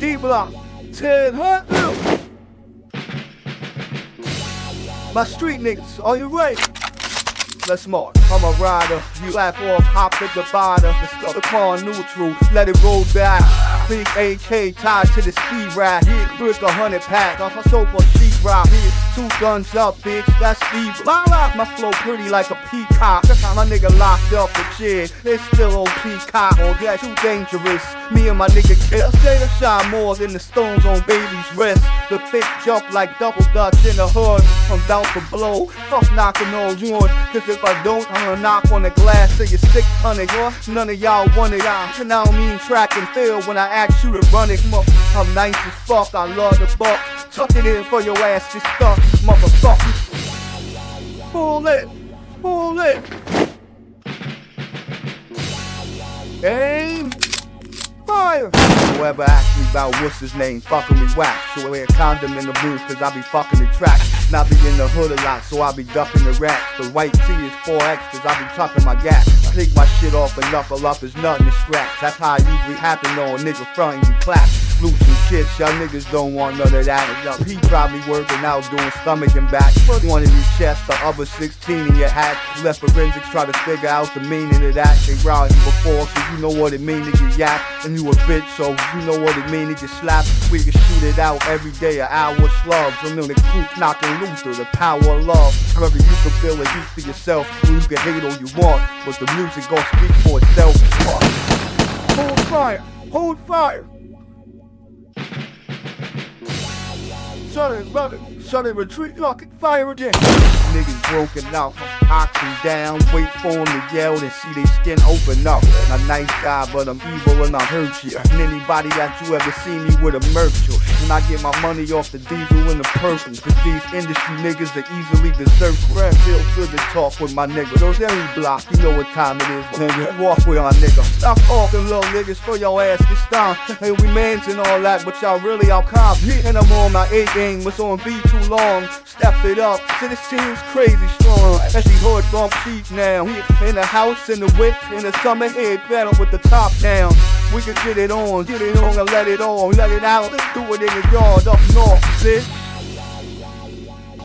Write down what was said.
D block, 10 hunt. My street niggas, are you ready? Let's march. I'm a rider. You laugh off, hop the bottom. Let's. The car neutral, let it roll back. Big AK tied to the ski rack. Brick a hundred pack. Off my sofa sheet rock. Two guns up, bitch. That's Steve. My rock, my flow pretty like a peacock. My nigga locked up for shit. It's still old peacock. Oh, that's too dangerous. Me and my nigga kill. Say to shine more than the stones on baby's wrist. The thick jump like double dutch in the hood. I'm down to blow. Fuck knocking on yours. Cause if I don't, I'm gonna knock on the glass till you're 600. None of y'all want it. And I don't mean track and field when I ask you to run it. I'm nice as fuck. I love the buck. Tuck it in for your ass this stuff, motherfucker. Pull it. Pull it. Aim. Fire. Whoever asked me about what's his name, fucking me whack. So I wear a condom in the booth, cause I be fucking the track. Not be in the hood a lot, so I be ducking the rat. The white tee is 4X, cause I be tucking my gas. I take my shit off and knuckle up, there's nothing to scratch. That's how it usually happen. A nigga front and you clap. Loose and shit, y'all niggas don't want none of that. Yo, he probably working out doing stomach and back. One in your chest, the other 16 in your hat. Left forensics try to figure out the meaning of that. They robbed you before, so you know what it mean to get yak. And you a bitch, so you know what it mean to get slapped. We can shoot it out every day, an hour slugs. I'm in the coop knocking Luther, the power of love. However, you can feel it, you for yourself. You can hate all you want, but the music gon' speak for itself. Hold fire, hold fire. Shut brother. Shut it, retreat, lock it, fire again. Niggas broken out, oxen down, wait for them to yell and see their skin open up. I'm a nice guy, but I'm evil and I hurt you. And anybody that you ever see me with a merchant. And I get my money off the diesel and the purple. Cause these industry niggas are easily desert friends. Feel good to talk with my nigga. Those every block, you know what time it is, nigga. Walk with our nigga. Stop talking, little niggas, for your ass this time. Hey, we mans and all that, but y'all really out cops. And I'm on my A game, what's on B too long. Stepped it up, to the seems crazy strong. Actually, hood bump feet now. In the house, in the whip, in the summer head, better with the top down. We can get it on, get it on and let it on, let it out. Let's do it in the yard up north, bitch.